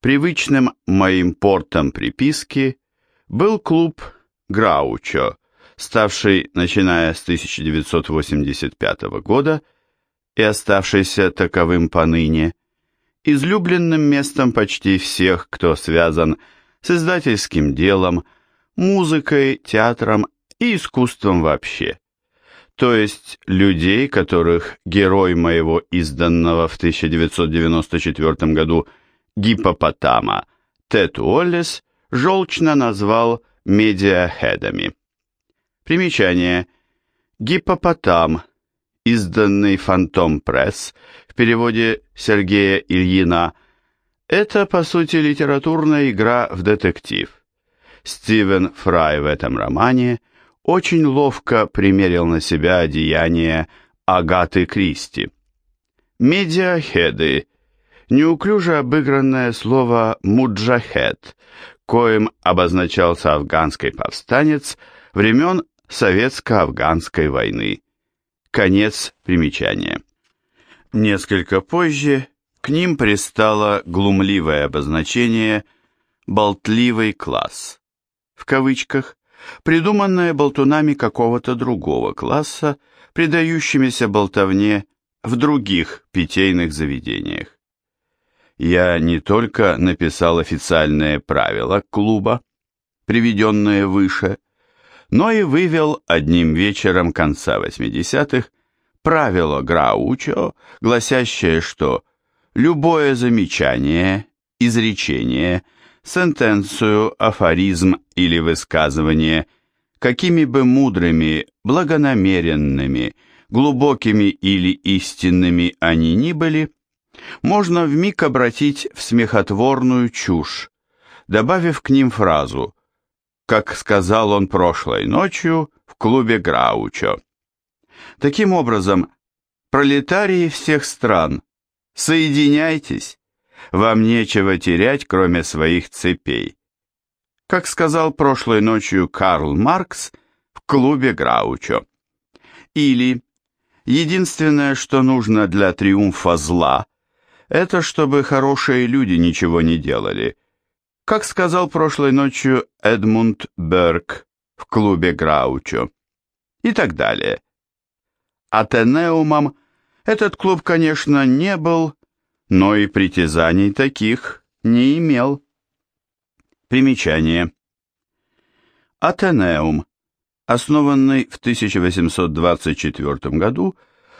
Привычным моим портом приписки был клуб «Граучо», ставший, начиная с 1985 года и оставшийся таковым поныне, излюбленным местом почти всех, кто связан с издательским делом, музыкой, театром и искусством вообще. То есть людей, которых герой моего изданного в 1994 году гипопотама Тед Уоллес желчно назвал медиахедами. Примечание. Гипопотам, изданный Фантом Пресс в переводе Сергея Ильина, это, по сути, литературная игра в детектив. Стивен Фрай в этом романе очень ловко примерил на себя одеяние Агаты Кристи. Медиахеды – неуклюже обыгранное слово «муджахед», коим обозначался афганский повстанец времен Советско-афганской войны. Конец примечания. Несколько позже к ним пристало глумливое обозначение «болтливый класс», в кавычках, придуманное болтунами какого-то другого класса, предающимися болтовне в других питейных заведениях. Я не только написал официальные правила клуба, приведенные выше, но и вывел одним вечером конца 80-х правило Граучо, гласящее, что любое замечание, изречение, сентенцию, афоризм или высказывание, какими бы мудрыми, благонамеренными, глубокими или истинными они ни были, можно вмиг обратить в смехотворную чушь, добавив к ним фразу как сказал он прошлой ночью в клубе Граучо. Таким образом, пролетарии всех стран, соединяйтесь, вам нечего терять, кроме своих цепей. Как сказал прошлой ночью Карл Маркс в клубе Граучо. Или единственное, что нужно для триумфа зла, это чтобы хорошие люди ничего не делали, как сказал прошлой ночью Эдмунд Берг в клубе Граучо. И так далее. Атенеумом этот клуб, конечно, не был, но и притязаний таких не имел. Примечание. Атенеум, основанный в 1824 году,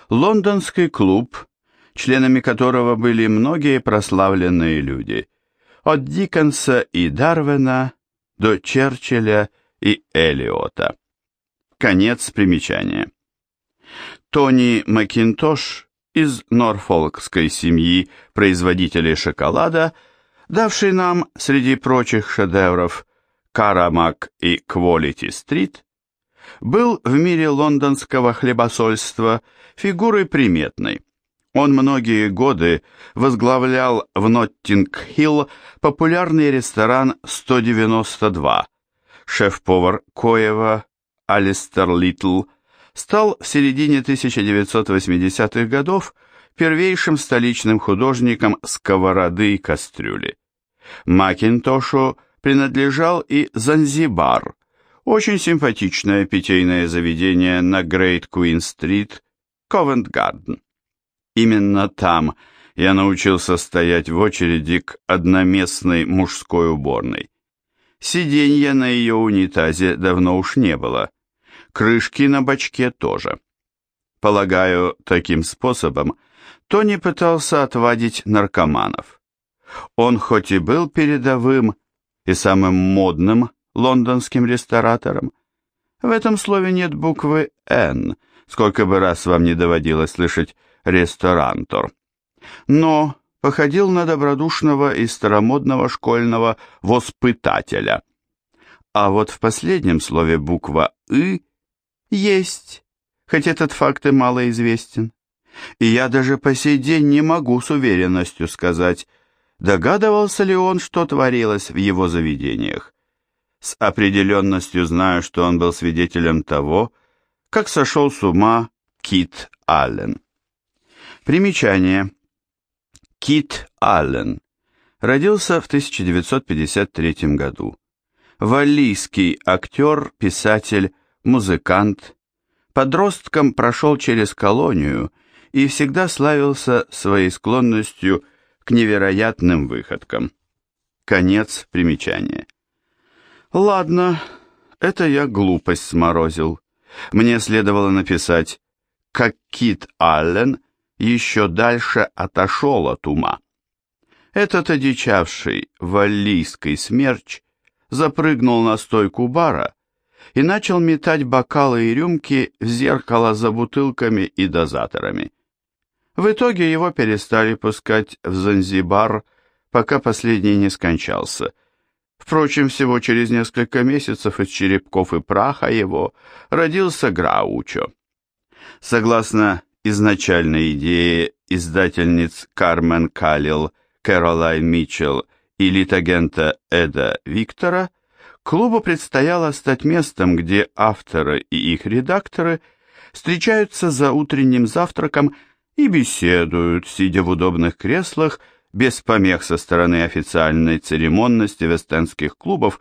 лондонский клуб, членами которого были многие прославленные люди – от Диккенса и Дарвина до Черчилля и Элиота. Конец примечания. Тони Макинтош из норфолкской семьи производителей шоколада, давший нам среди прочих шедевров Caramac и Quality Street, был в мире лондонского хлебосольства фигурой приметной. Он многие годы возглавлял в Ноттинг-Хилл популярный ресторан 192. Шеф-повар коего Алистер Литл стал в середине 1980-х годов первейшим столичным художником сковороды и кастрюли. Макинтошу принадлежал и Занзибар, очень симпатичное питейное заведение на Грейт Куин-стрит, Ковент-Гарден. Именно там я научился стоять в очереди к одноместной мужской уборной. Сиденья на ее унитазе давно уж не было. Крышки на бачке тоже. Полагаю, таким способом Тони пытался отвадить наркоманов. Он хоть и был передовым и самым модным лондонским ресторатором, в этом слове нет буквы «Н», сколько бы раз вам не доводилось слышать ресторантор. Но походил на добродушного и старомодного школьного воспитателя. А вот в последнем слове буква «ы» есть, хоть этот факт и малоизвестен. И я даже по сей день не могу с уверенностью сказать, догадывался ли он, что творилось в его заведениях. С определенностью знаю, что он был свидетелем того, как сошел с ума Кит Аллен. Примечание. Кит Аллен. родился в 1953 году. Валлийский актер, писатель, музыкант. Подростком прошел через колонию и всегда славился своей склонностью к невероятным выходкам. Конец примечания. Ладно, это я глупость сморозил. Мне следовало написать, как Кит Аллен еще дальше отошел от ума. Этот одичавший валлийский смерч запрыгнул на стойку бара и начал метать бокалы и рюмки в зеркало за бутылками и дозаторами. В итоге его перестали пускать в Занзибар, пока последний не скончался. Впрочем, всего через несколько месяцев из черепков и праха его родился Граучо. Согласно изначальной идее издательниц Кармен Калил, Кэролайн Митчелл и литагента Эда Виктора, клубу предстояло стать местом, где авторы и их редакторы встречаются за утренним завтраком и беседуют, сидя в удобных креслах, без помех со стороны официальной церемонности вестенских клубов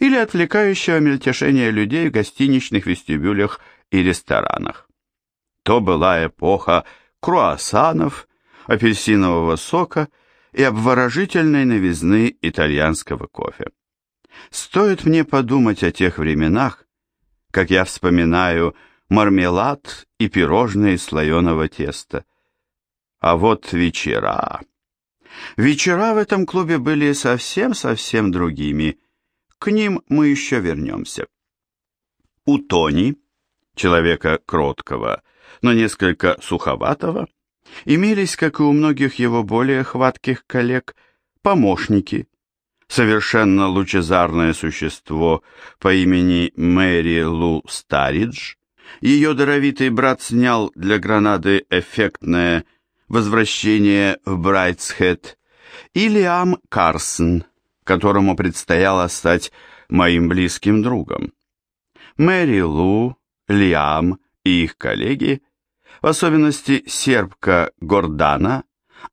или отвлекающего мельтешения людей в гостиничных вестибюлях и ресторанах. То была эпоха круассанов, апельсинового сока и обворожительной новизны итальянского кофе. Стоит мне подумать о тех временах, как я вспоминаю мармелад и пирожные из слоеного теста. А вот вечера... Вечера в этом клубе были совсем-совсем другими. К ним мы еще вернемся. У Тони, человека кроткого, но несколько суховатого, имелись, как и у многих его более хватких коллег, помощники. Совершенно лучезарное существо по имени Мэри Лу Старидж. Ее даровитый брат снял для Гранады эффектное возвращение в Брайтсхед, и Лиам Карсон, которому предстояло стать моим близким другом. Мэри Лу, Лиам и их коллеги, в особенности сербка Гордана,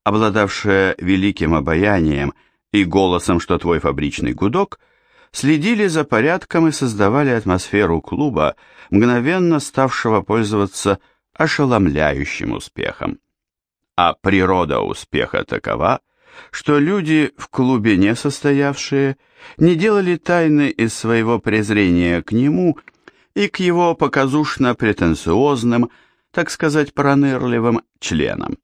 обладавшая великим обаянием и голосом, что твой фабричный гудок, следили за порядком и создавали атмосферу клуба, мгновенно ставшего пользоваться ошеломляющим успехом. А природа успеха такова, что люди в клубе не состоявшие не делали тайны из своего презрения к нему и к его показушно-претенциозным, так сказать, пронырливым членам.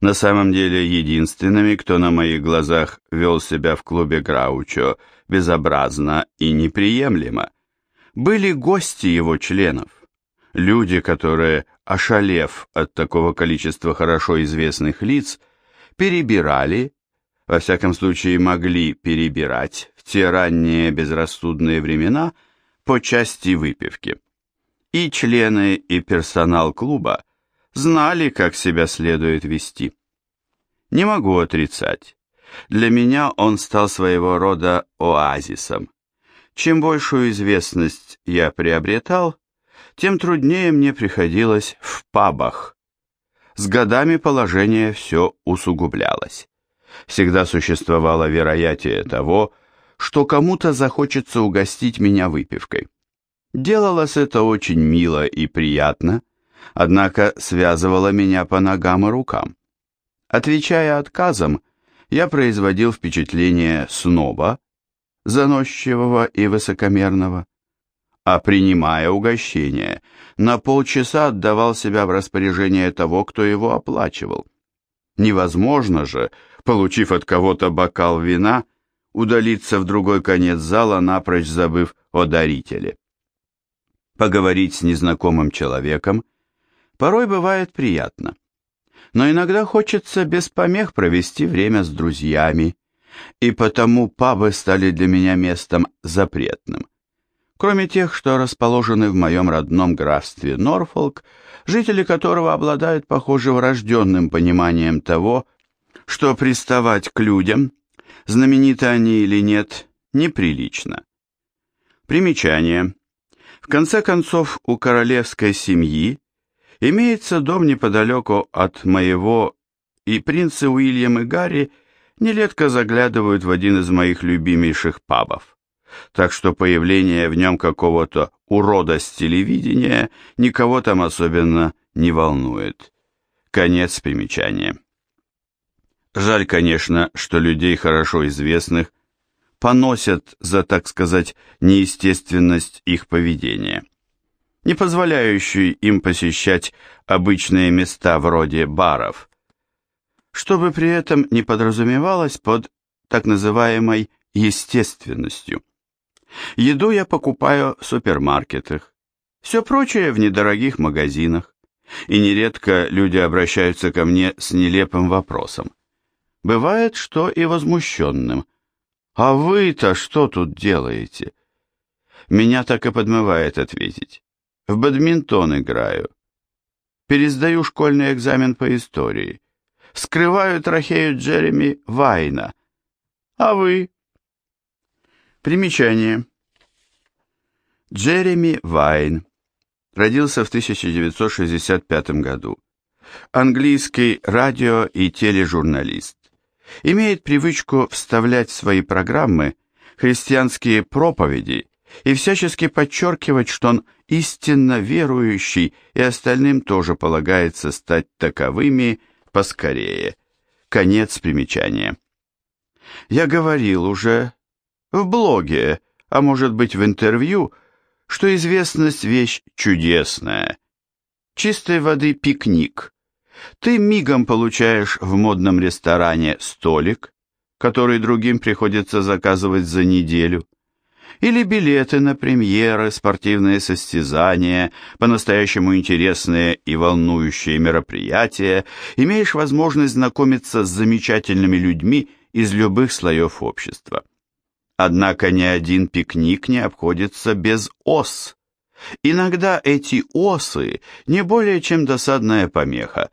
На самом деле единственными, кто на моих глазах вел себя в клубе Граучо безобразно и неприемлемо, были гости его членов, люди, которые, ошалев от такого количества хорошо известных лиц, перебирали, во всяком случае могли перебирать в те ранние безрассудные времена по части выпивки. И члены, и персонал клуба знали, как себя следует вести. Не могу отрицать. Для меня он стал своего рода оазисом. Чем большую известность я приобретал, тем труднее мне приходилось в пабах. С годами положение все усугублялось. Всегда существовало вероятие того, что кому-то захочется угостить меня выпивкой. Делалось это очень мило и приятно, однако связывало меня по ногам и рукам. Отвечая отказом, я производил впечатление сноба, заносчивого и высокомерного, а принимая угощение, на полчаса отдавал себя в распоряжение того, кто его оплачивал. Невозможно же, получив от кого-то бокал вина, удалиться в другой конец зала, напрочь забыв о дарителе. Поговорить с незнакомым человеком порой бывает приятно но иногда хочется без помех провести время с друзьями, и потому пабы стали для меня местом запретным. Кроме тех, что расположены в моем родном графстве Норфолк, жители которого обладают, похоже, врожденным пониманием того, что приставать к людям, знамениты они или нет, неприлично. Примечание. В конце концов, у королевской семьи Имеется дом неподалеку от моего, и принцы Уильям и Гарри нередко заглядывают в один из моих любимейших пабов. Так что появление в нем какого-то урода с телевидения никого там особенно не волнует. Конец примечания. Жаль, конечно, что людей хорошо известных поносят за, так сказать, неестественность их поведения, не позволяющую им посещать обычные места вроде баров, чтобы при этом не подразумевалось под так называемой естественностью. Еду я покупаю в супермаркетах, все прочее в недорогих магазинах, и нередко люди обращаются ко мне с нелепым вопросом. Бывает, что и возмущенным. «А вы-то что тут делаете?» Меня так и подмывает ответить. В бадминтон играю. Пересдаю школьный экзамен по истории. Скрываю трахею Джереми Вайна. А вы? Примечание. Джереми Вайн родился в 1965 году. Английский радио и тележурналист. Имеет привычку вставлять в свои программы христианские проповеди и всячески подчеркивать, что он истинно верующий и остальным тоже полагается стать таковыми поскорее. Конец примечания. Я говорил уже в блоге, а может быть в интервью, что известность вещь чудесная. Чистой воды пикник. Ты мигом получаешь в модном ресторане столик, который другим приходится заказывать за неделю, или билеты на премьеры, спортивные состязания, по-настоящему интересные и волнующие мероприятия, имеешь возможность знакомиться с замечательными людьми из любых слоев общества. Однако ни один пикник не обходится без ос. Иногда эти осы не более чем досадная помеха.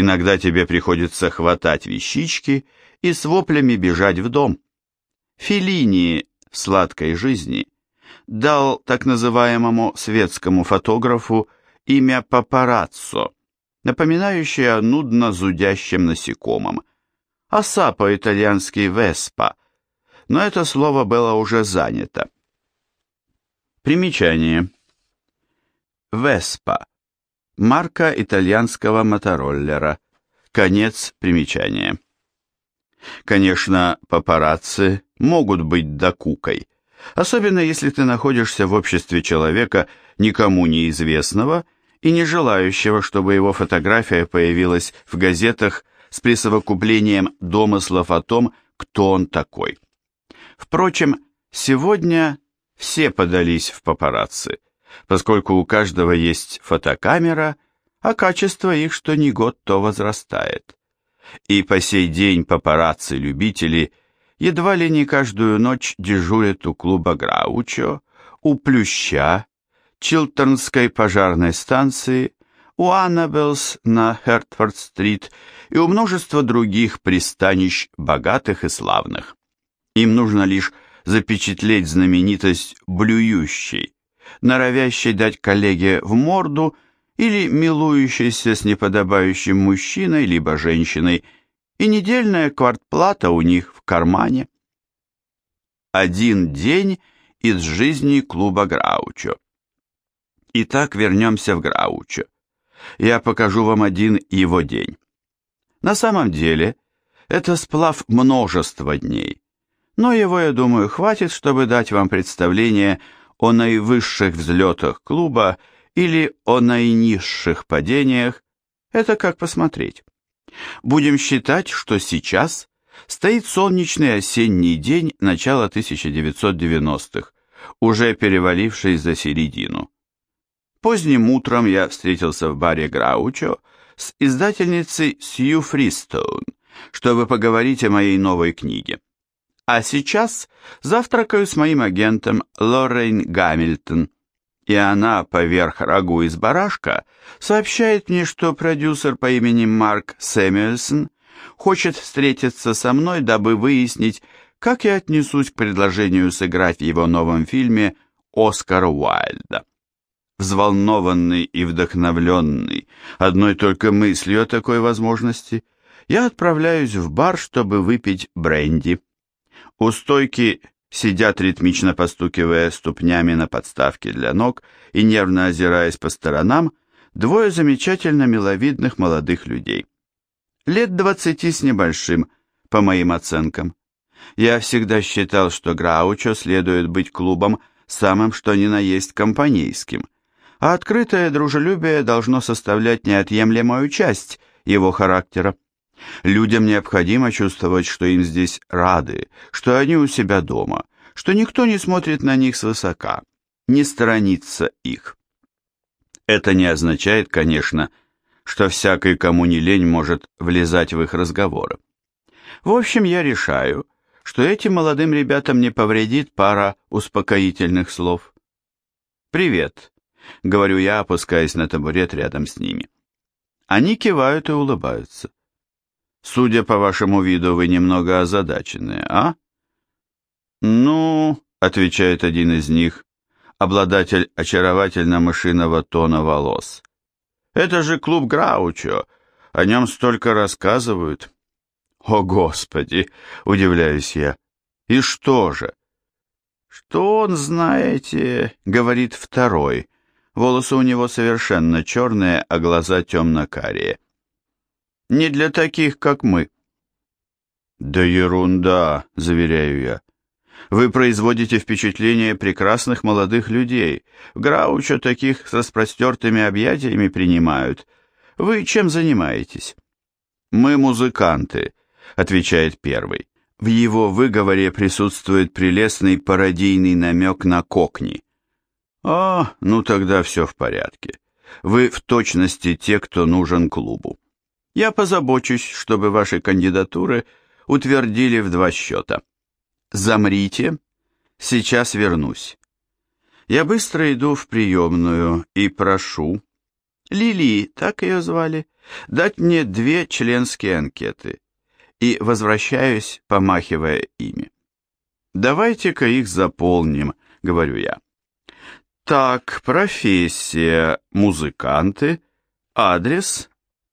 Иногда тебе приходится хватать вещички и с воплями бежать в дом. Филини в сладкой жизни дал так называемому светскому фотографу имя папараццо, напоминающее о нудно зудящем насекомом, оса по-итальянски веспа, но это слово было уже занято. Примечание. Веспа. Марка итальянского мотороллера. Конец примечания. Конечно, папарацци могут быть докукой, особенно если ты находишься в обществе человека, никому неизвестного и не желающего, чтобы его фотография появилась в газетах с присовокуплением домыслов о том, кто он такой. Впрочем, сегодня все подались в папарацци, поскольку у каждого есть фотокамера, а качество их что ни год, то возрастает. И по сей день папарацци-любители едва ли не каждую ночь дежурят у клуба Граучо, у Плюща, Чилтернской пожарной станции, у Аннабелс на Хертфорд-стрит и у множества других пристанищ богатых и славных. Им нужно лишь запечатлеть знаменитость блюющей, норовящей дать коллеге в морду или милующейся с неподобающим мужчиной либо женщиной, и недельная квартплата у них в кармане. Один день из жизни клуба Граучо. Итак, вернемся в Граучо. Я покажу вам один его день. На самом деле, это сплав множества дней но его, я думаю, хватит, чтобы дать вам представление о наивысших взлетах клуба или о наинизших падениях, это как посмотреть. Будем считать, что сейчас стоит солнечный осенний день начала 1990-х, уже переваливший за середину. Поздним утром я встретился в баре Граучо с издательницей Сью Фристоун, чтобы поговорить о моей новой книге. А сейчас завтракаю с моим агентом Лоррейн Гамильтон, и она поверх рагу из барашка сообщает мне, что продюсер по имени Марк Сэмюэлсон хочет встретиться со мной, дабы выяснить, как я отнесусь к предложению сыграть в его новом фильме Оскара Уайльда. Взволнованный и вдохновленный одной только мыслью о такой возможности, я отправляюсь в бар, чтобы выпить бренди. У стойки сидят ритмично постукивая ступнями на подставке для ног и нервно озираясь по сторонам, двое замечательно миловидных молодых людей. Лет двадцати с небольшим, по моим оценкам. Я всегда считал, что Граучо следует быть клубом самым что ни на есть компанейским, а открытое дружелюбие должно составлять неотъемлемую часть его характера. Людям необходимо чувствовать, что им здесь рады, что они у себя дома, что никто не смотрит на них свысока, не сторонится их. Это не означает, конечно, что всякий, кому не лень, может влезать в их разговоры. В общем, я решаю, что этим молодым ребятам не повредит пара успокоительных слов. «Привет», — говорю я, опускаясь на табурет рядом с ними. Они кивают и улыбаются. Судя по вашему виду, вы немного озадачены, а? Ну, отвечает один из них, обладатель очаровательно-мышиного тона волос. Это же клуб Граучо, о нем столько рассказывают. О, Господи, удивляюсь я. И что же? Что он, знаете, говорит второй. Волосы у него совершенно черные, а глаза темно-карие. Не для таких, как мы. Да ерунда, заверяю я. Вы производите впечатление прекрасных молодых людей. В Граучо таких с распростертыми объятиями принимают. Вы чем занимаетесь? Мы музыканты, отвечает первый. В его выговоре присутствует прелестный пародийный намек на кокни. А, ну тогда все в порядке. Вы в точности те, кто нужен клубу. Я позабочусь, чтобы ваши кандидатуры утвердили в два счета. Замрите, сейчас вернусь. Я быстро иду в приемную и прошу, Лили, так ее звали, дать мне две членские анкеты и возвращаюсь, помахивая ими. «Давайте-ка их заполним», — говорю я. «Так, профессия, музыканты, адрес,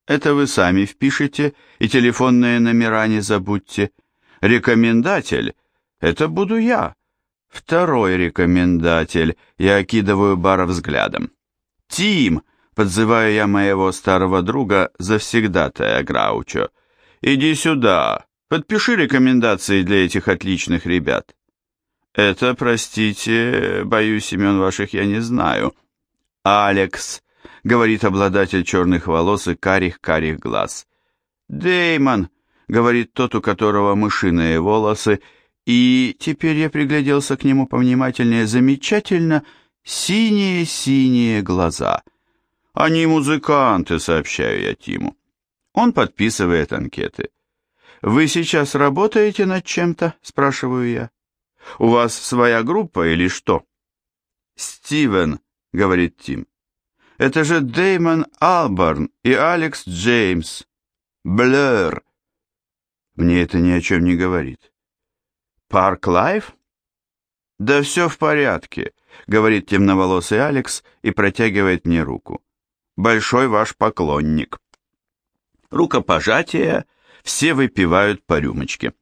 это вы сами впишите, и телефонные номера не забудьте. Рекомендатель — это буду я. Второй рекомендатель, я окидываю бара взглядом. Тим, подзываю я моего старого друга завсегдатая Граучо. Иди сюда, подпиши рекомендации для этих отличных ребят. Это, простите, боюсь, имен ваших я не знаю. Алекс, говорит обладатель черных волос и карих-карих глаз. Деймон, говорит тот, у которого мышиные волосы, и теперь я пригляделся к нему повнимательнее, замечательно синие-синие глаза. Они музыканты, сообщаю я Тиму. Он подписывает анкеты. «Вы сейчас работаете над чем-то?» – спрашиваю я. «У вас своя группа или что?» «Стивен», — говорит Тим. Это же Дэймон Алборн и Алекс Джеймс. Блэр. Мне это ни о чем не говорит. Parklife? Да все в порядке, говорит темноволосый Алекс и протягивает мне руку. Большой ваш поклонник. Рукопожатие, все выпивают по рюмочке.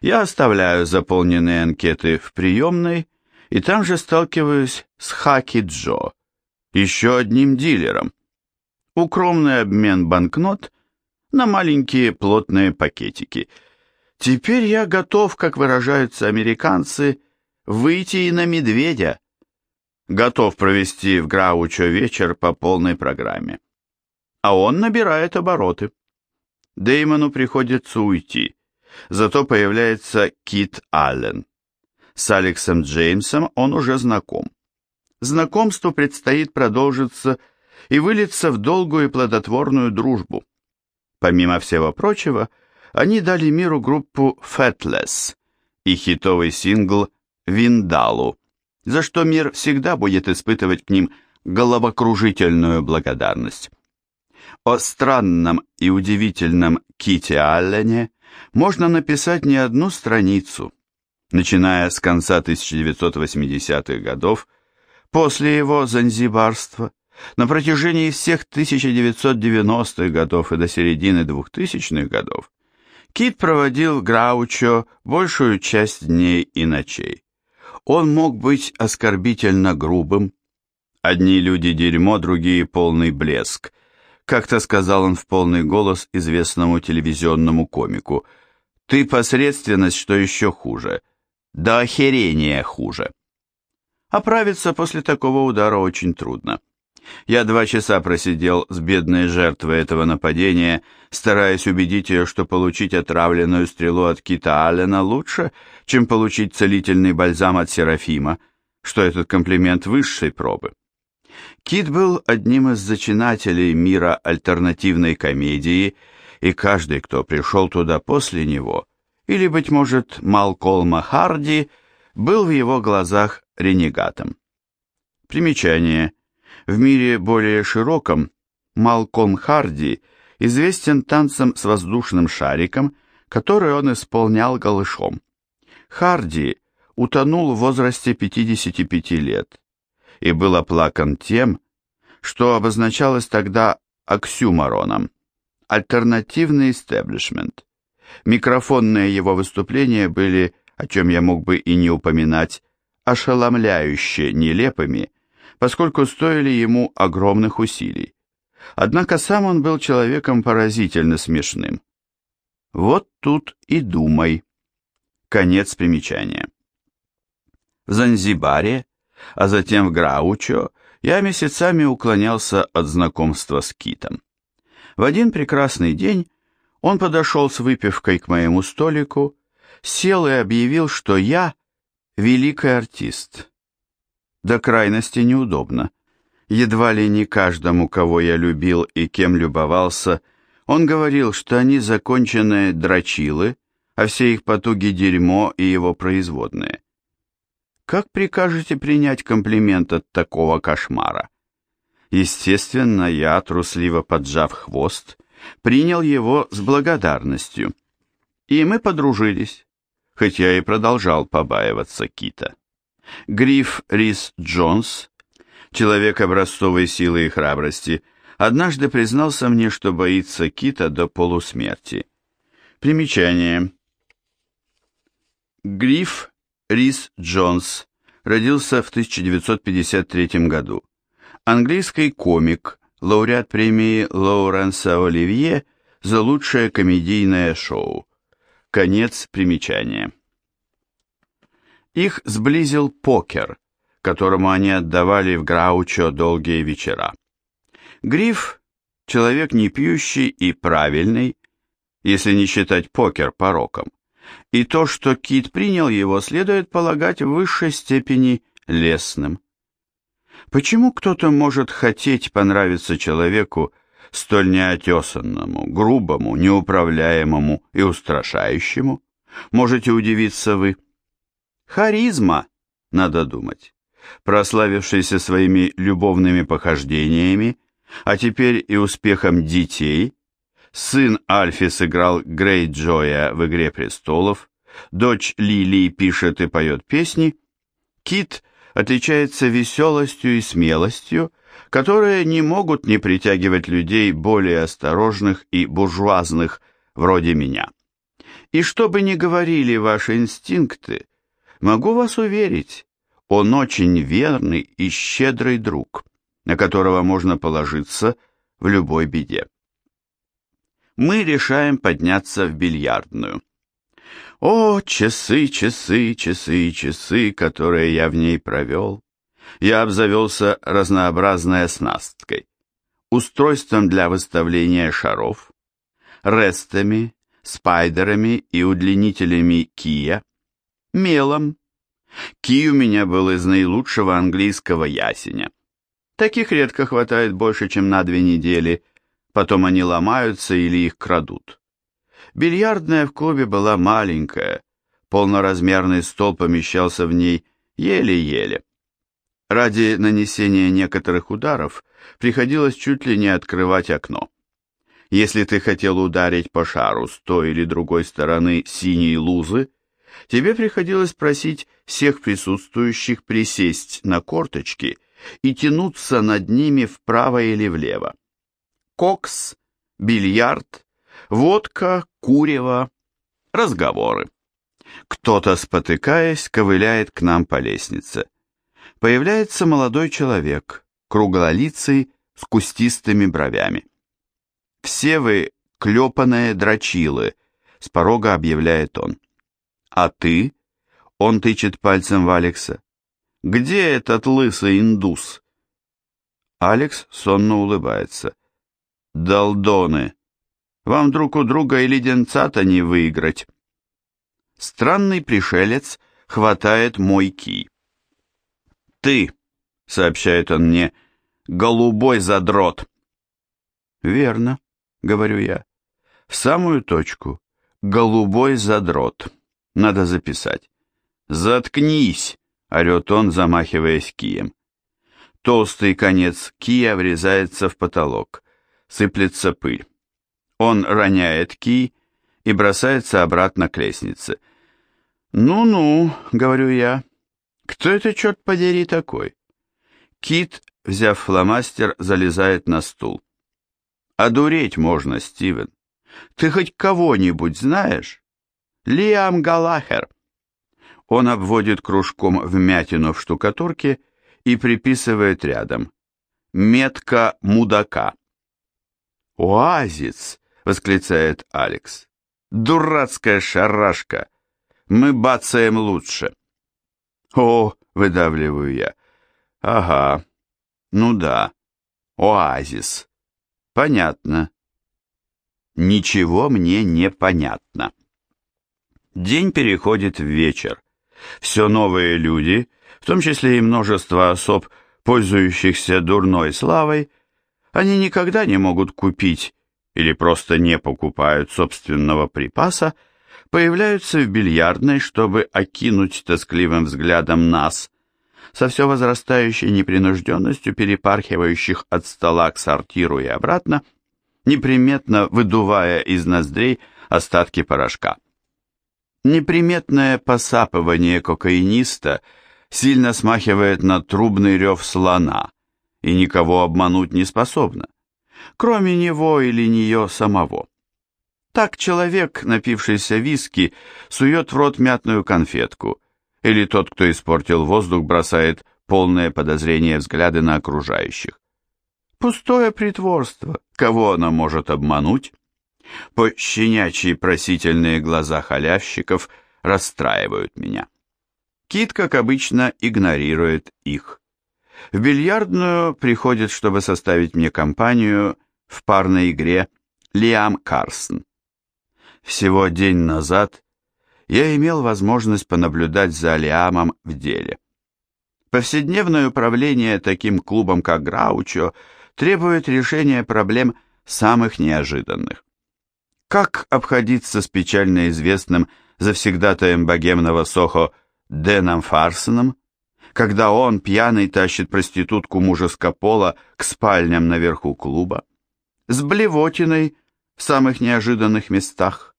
Я оставляю заполненные анкеты в приемной, и там же сталкиваюсь с Хаки Джо, еще одним дилером. Укромный обмен банкнот на маленькие плотные пакетики. Теперь я готов, как выражаются американцы, выйти и на медведя. Готов провести в Граучо вечер по полной программе. А он набирает обороты. Деймону приходится уйти. Зато появляется Кит Аллен. С Алексом Джеймсом он уже знаком знакомству предстоит продолжиться и вылиться в долгую и плодотворную дружбу. Помимо всего прочего, они дали миру группу Fatless и хитовый сингл «Виндалу», за что мир всегда будет испытывать к ним головокружительную благодарность. О странном и удивительном Ките Аллене можно написать не одну страницу, начиная с конца 1980-х годов После его занзибарства, На протяжении всех 1990-х годов и до середины 2000-х годов Кит проводил Граучо большую часть дней и ночей. Он мог быть оскорбительно грубым. Одни люди дерьмо, другие полный блеск. Как-то сказал он в полный голос известному телевизионному комику. «Ты посредственность, что еще хуже. До охерения хуже». Оправиться после такого удара очень трудно. Я два часа просидел с бедной жертвой этого нападения, стараясь убедить ее, что получить отравленную стрелу от Кита Аллена лучше, чем получить целительный бальзам от Серафима, что этот комплимент высшей пробы. Кит был одним из зачинателей мира альтернативной комедии, и каждый, кто пришел туда после него, или, быть может, Малколма Харди, был в его глазах ренегатом. Примечание – в мире более широком Малком Харди известен танцем с воздушным шариком, который он исполнял голышом. Харди утонул в возрасте 55 лет и был оплакан тем, что обозначалось тогда оксюмороном – альтернативный истеблишмент. Микрофонные его выступления были, о чем я мог бы и не упоминать, ошеломляюще нелепыми поскольку стоили ему огромных усилий. Однако сам он был человеком поразительно смешным. Вот тут и думай. Конец примечания. В Занзибаре, а затем в Граучо, я месяцами уклонялся от знакомства с Китом. В один прекрасный день он подошел с выпивкой к моему столику, сел и объявил, что я великий артист, до крайности неудобно. Едва ли не каждому, кого я любил и кем любовался, он говорил, что они законченные дрочилы, а все их потуги дерьмо и его производные. Как прикажете принять комплимент от такого кошмара? Естественно, я, трусливо поджав хвост, принял его с благодарностью. И мы подружились, хотя и продолжал побаиваться Кита. Гриф Рис Джонс, человек образцовой силы и храбрости, однажды признался мне, что боится кита до полусмерти. Примечание. Гриф Рис Джонс родился в 1953 году. Английский комик, лауреат премии Лоуренса Оливье за лучшее комедийное шоу. Конец примечания. Их сблизил покер, которому они отдавали в Граучо долгие вечера. Гриф – человек не пьющий и правильный, если не считать покер пороком. И то, что Кит принял его, следует полагать в высшей степени лесным. Почему кто-то может хотеть понравиться человеку, столь неотесанному, грубому, неуправляемому и устрашающему? Можете удивиться вы. Харизма, надо думать, прославившийся своими любовными похождениями, а теперь и успехом детей, сын Альфи сыграл Грейджоя в «Игре престолов», дочь Лилии пишет и поет песни, Кит отличается веселостью и смелостью, которые не могут не притягивать людей более осторожных и буржуазных, вроде меня. И что бы ни говорили ваши инстинкты, Могу вас уверить, он очень верный и щедрый друг, на которого можно положиться в любой беде. Мы решаем подняться в бильярдную. О, часы, часы, часы, часы, которые я в ней провел. Я обзавелся разнообразной оснасткой, устройством для выставления шаров, рестами, спайдерами и удлинителями кия, мелом. Ки у меня был из наилучшего английского ясеня. Таких редко хватает больше, чем на две недели, потом они ломаются или их крадут. Бильярдная в клубе была маленькая, полноразмерный стол помещался в ней еле-еле. Ради нанесения некоторых ударов приходилось чуть ли не открывать окно. Если ты хотел ударить по шару с той или другой стороны синей лузы, тебе приходилось просить всех присутствующих присесть на корточки и тянуться над ними вправо или влево. Кокс, бильярд, водка, курево, разговоры. Кто-то, спотыкаясь, ковыляет к нам по лестнице. Появляется молодой человек, круглолицый, с кустистыми бровями. «Все вы клепаные дрочилы», — с порога объявляет он. «А ты?» — он тычет пальцем в Алекса. «Где этот лысый индус?» Алекс сонно улыбается. «Долдоны! Вам друг у друга и леденца-то не выиграть!» Странный пришелец хватает мой кий. «Ты!» — сообщает он мне — голубой задрот. Верно, говорю я. В самую точку. Голубой задрот. Надо записать. Заткнись, орет он, замахиваясь кием. Толстый конец кия врезается в потолок. Сыплется пыль. Он роняет ки и бросается обратно к лестнице. «Ну-ну», — говорю я, — «кто это, черт подери, такой?» Кит взяв фломастер, залезает на стул. «Одуреть можно, Стивен. Ты хоть кого-нибудь знаешь?» «Лиам Галахер». Он обводит кружком вмятину в штукатурке и приписывает рядом. «Метка мудака». «Оазис!» — восклицает Алекс. «Дурацкая шарашка! Мы бацаем лучше!» «О!» — выдавливаю я. «Ага, ну да, оазис. Понятно. Ничего мне не понятно. День переходит в вечер. Все новые люди, в том числе и множество особ, пользующихся дурной славой, они никогда не могут купить или просто не покупают собственного припаса, появляются в бильярдной, чтобы окинуть тоскливым взглядом нас, со все возрастающей непринужденностью перепархивающих от стола к сортиру и обратно, неприметно выдувая из ноздрей остатки порошка. Неприметное посапывание кокаиниста сильно смахивает на трубный рев слона и никого обмануть не способно, кроме него или нее самого. Так человек, напившийся виски, сует в рот мятную конфетку – или тот, кто испортил воздух, бросает полное подозрение взгляды на окружающих. Пустое притворство, кого оно может обмануть? По щенячьи просительные глаза халявщиков расстраивают меня. Кит, как обычно, игнорирует их. В бильярдную приходит, чтобы составить мне компанию в парной игре Лиам Карсон. Всего день назад я имел возможность понаблюдать за Лиамом в деле. Повседневное управление таким клубом, как Граучо, требует решения проблем самых неожиданных. Как обходиться с печально известным завсегдатаем богемного Сохо Дэном Фарсоном, когда он, пьяный, тащит проститутку мужеского пола к спальням наверху клуба, с блевотиной в самых неожиданных местах,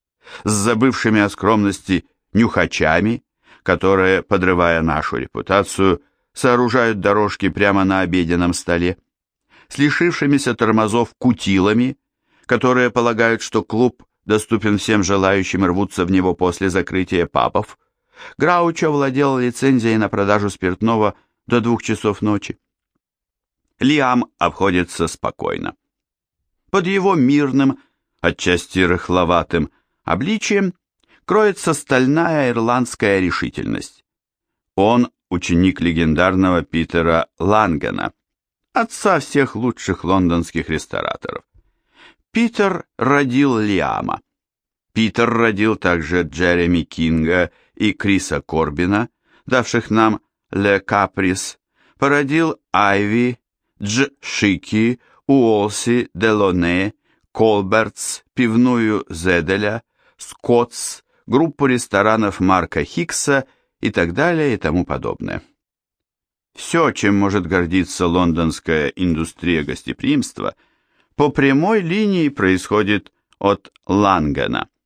с забывшими о скромности нюхачами, которые, подрывая нашу репутацию, сооружают дорожки прямо на обеденном столе, с лишившимися тормозов кутилами, которые полагают, что клуб доступен всем желающим рвутся в него после закрытия пабов, Граучо владел лицензией на продажу спиртного до двух часов ночи. Лиам обходится спокойно. Под его мирным, отчасти рыхловатым, обличием кроется стальная ирландская решительность. Он ученик легендарного Питера Лангена, отца всех лучших лондонских рестораторов. Питер родил Лиама. Питер родил также Джереми Кинга и Криса Корбина, давших нам «Ле Каприс», породил Айви, Дж. Шики, Уолси, Делоне, Колбертс, пивную Зеделя, Скоттс, группу ресторанов Марка Хикса и так далее и тому подобное. Все, чем может гордиться лондонская индустрия гостеприимства, по прямой линии происходит от Лангена –